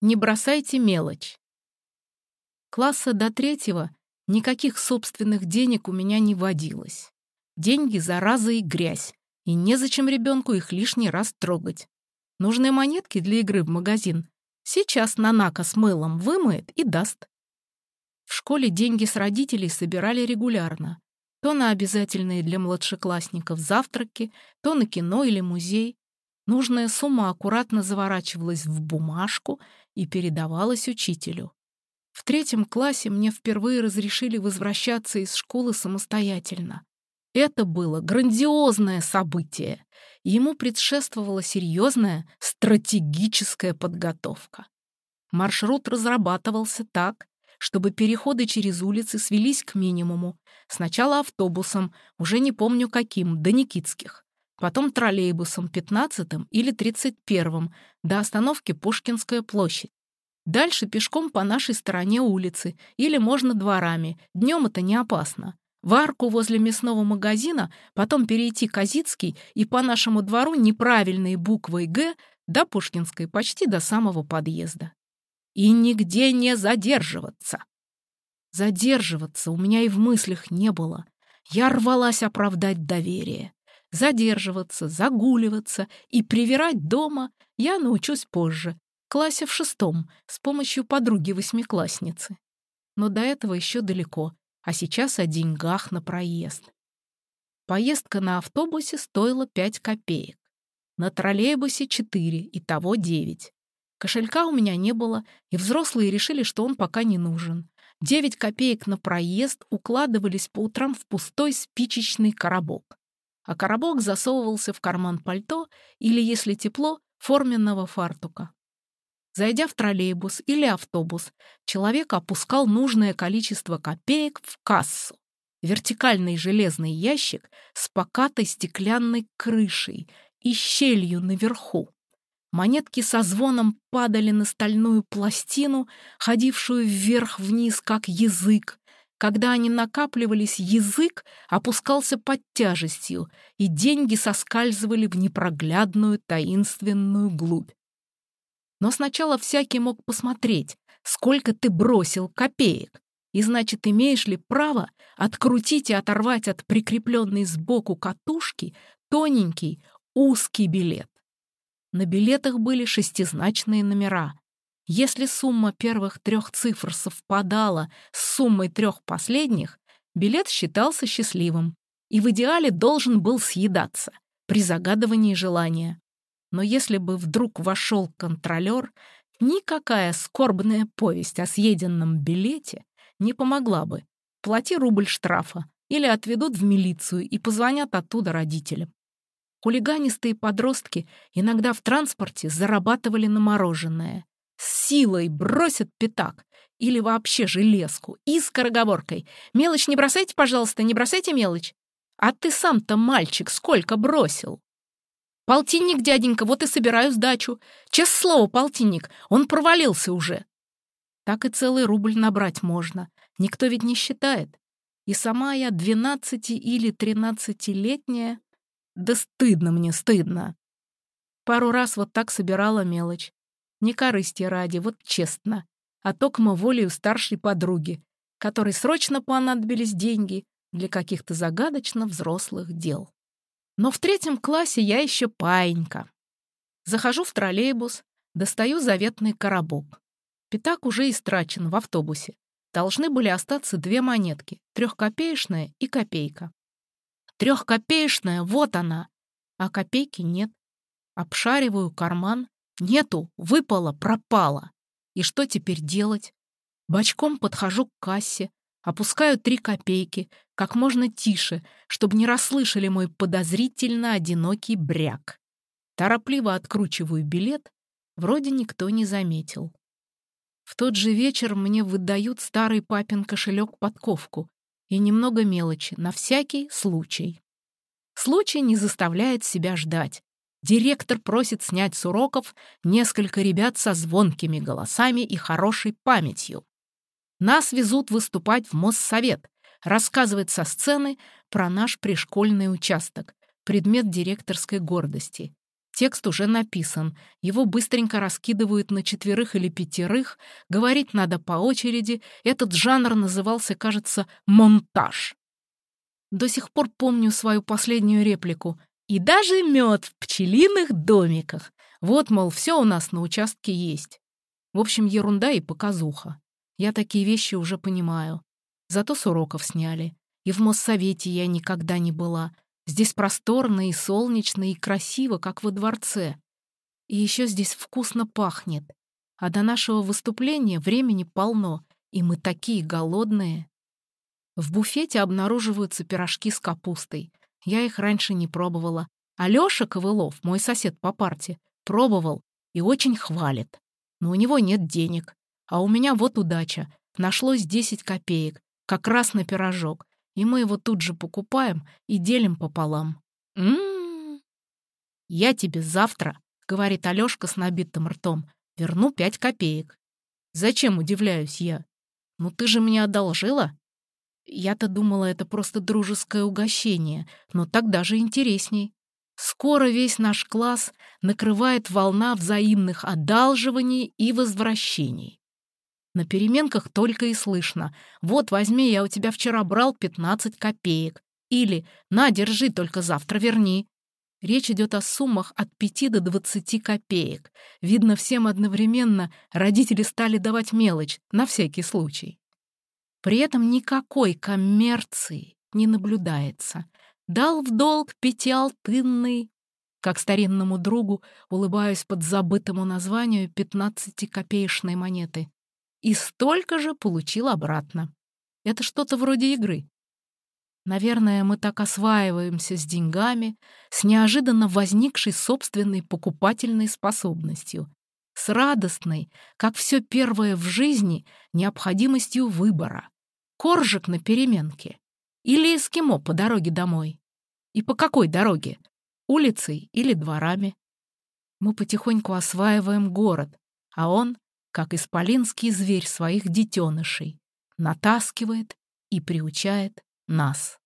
Не бросайте мелочь. Класса до третьего никаких собственных денег у меня не водилось. Деньги, зараза и грязь, и незачем ребенку их лишний раз трогать. Нужные монетки для игры в магазин сейчас Нанака с мылом вымоет и даст. В школе деньги с родителей собирали регулярно. То на обязательные для младшеклассников завтраки, то на кино или музей. Нужная сумма аккуратно заворачивалась в бумажку и передавалась учителю. В третьем классе мне впервые разрешили возвращаться из школы самостоятельно. Это было грандиозное событие. Ему предшествовала серьезная стратегическая подготовка. Маршрут разрабатывался так, чтобы переходы через улицы свелись к минимуму. Сначала автобусом, уже не помню каким, до Никитских потом троллейбусом 15 или 31 до остановки Пушкинская площадь. Дальше пешком по нашей стороне улицы или можно дворами, днем это не опасно. В арку возле мясного магазина, потом перейти Казицкий и по нашему двору неправильной буквой «Г» до Пушкинской почти до самого подъезда. И нигде не задерживаться. Задерживаться у меня и в мыслях не было. Я рвалась оправдать доверие. Задерживаться, загуливаться и привирать дома я научусь позже, в классе в шестом, с помощью подруги-восьмиклассницы. Но до этого еще далеко, а сейчас о деньгах на проезд. Поездка на автобусе стоила 5 копеек. На троллейбусе 4, итого 9. Кошелька у меня не было, и взрослые решили, что он пока не нужен. 9 копеек на проезд укладывались по утрам в пустой спичечный коробок а коробок засовывался в карман пальто или, если тепло, форменного фартука. Зайдя в троллейбус или автобус, человек опускал нужное количество копеек в кассу. Вертикальный железный ящик с покатой стеклянной крышей и щелью наверху. Монетки со звоном падали на стальную пластину, ходившую вверх-вниз, как язык, когда они накапливались, язык опускался под тяжестью, и деньги соскальзывали в непроглядную таинственную глубь. Но сначала всякий мог посмотреть, сколько ты бросил копеек, и значит, имеешь ли право открутить и оторвать от прикрепленной сбоку катушки тоненький, узкий билет. На билетах были шестизначные номера, если сумма первых трех цифр совпадала с суммой трех последних, билет считался счастливым и в идеале должен был съедаться при загадывании желания. Но если бы вдруг вошел контролер, никакая скорбная повесть о съеденном билете не помогла бы. Плати рубль штрафа или отведут в милицию и позвонят оттуда родителям. Хулиганистые подростки иногда в транспорте зарабатывали на мороженое силой бросит пятак или вообще железку и скороговоркой. «Мелочь не бросайте, пожалуйста, не бросайте мелочь!» «А ты сам-то, мальчик, сколько бросил?» «Полтинник, дяденька, вот и собираю сдачу. Честное слово, полтинник, он провалился уже». Так и целый рубль набрать можно. Никто ведь не считает. И сама я двенадцати- или тринадцатилетняя. Да стыдно мне, стыдно. Пару раз вот так собирала мелочь. Не корысти ради, вот честно, а токмо волею старшей подруги, которой срочно понадобились деньги для каких-то загадочно взрослых дел. Но в третьем классе я еще паинька. Захожу в троллейбус, достаю заветный коробок. Пятак уже истрачен в автобусе. Должны были остаться две монетки, трехкопеечная и копейка. Трехкопеечная, вот она, а копейки нет. Обшариваю карман, Нету, выпало, пропало. И что теперь делать? Бочком подхожу к кассе, опускаю три копейки, как можно тише, чтобы не расслышали мой подозрительно одинокий бряк. Торопливо откручиваю билет, вроде никто не заметил. В тот же вечер мне выдают старый папин кошелек-подковку и немного мелочи, на всякий случай. Случай не заставляет себя ждать. Директор просит снять с уроков несколько ребят со звонкими голосами и хорошей памятью. Нас везут выступать в Моссовет, рассказывать со сцены про наш пришкольный участок, предмет директорской гордости. Текст уже написан, его быстренько раскидывают на четверых или пятерых, говорить надо по очереди, этот жанр назывался, кажется, «монтаж». До сих пор помню свою последнюю реплику. «И даже мед в пчелиных домиках. Вот, мол, все у нас на участке есть». В общем, ерунда и показуха. Я такие вещи уже понимаю. Зато с уроков сняли. И в Моссовете я никогда не была. Здесь просторно и солнечно, и красиво, как во дворце. И еще здесь вкусно пахнет. А до нашего выступления времени полно, и мы такие голодные. В буфете обнаруживаются пирожки с капустой. Я их раньше не пробовала. А Лёша Ковылов, мой сосед по парте, пробовал и очень хвалит. Но у него нет денег. А у меня вот удача. Нашлось 10 копеек, как раз на пирожок и мы его тут же покупаем и делим пополам. М-м-м. Я тебе завтра, говорит Алёшка с набитым ртом, верну пять копеек. Зачем, удивляюсь я? Ну ты же мне одолжила? Я-то думала, это просто дружеское угощение, но так даже интересней. Скоро весь наш класс накрывает волна взаимных одалживаний и возвращений. На переменках только и слышно. «Вот, возьми, я у тебя вчера брал 15 копеек». Или «На, держи, только завтра верни». Речь идет о суммах от 5 до 20 копеек. Видно, всем одновременно родители стали давать мелочь, на всякий случай. При этом никакой коммерции не наблюдается. Дал в долг пятиалтынный, как старинному другу, улыбаюсь под забытому названию пятнадцатикопеечной монеты и столько же получил обратно. Это что-то вроде игры. Наверное, мы так осваиваемся с деньгами, с неожиданно возникшей собственной покупательной способностью, с радостной, как все первое в жизни, необходимостью выбора. Коржик на переменке или эскимо по дороге домой. И по какой дороге? Улицей или дворами? Мы потихоньку осваиваем город, а он как исполинский зверь своих детенышей, натаскивает и приучает нас.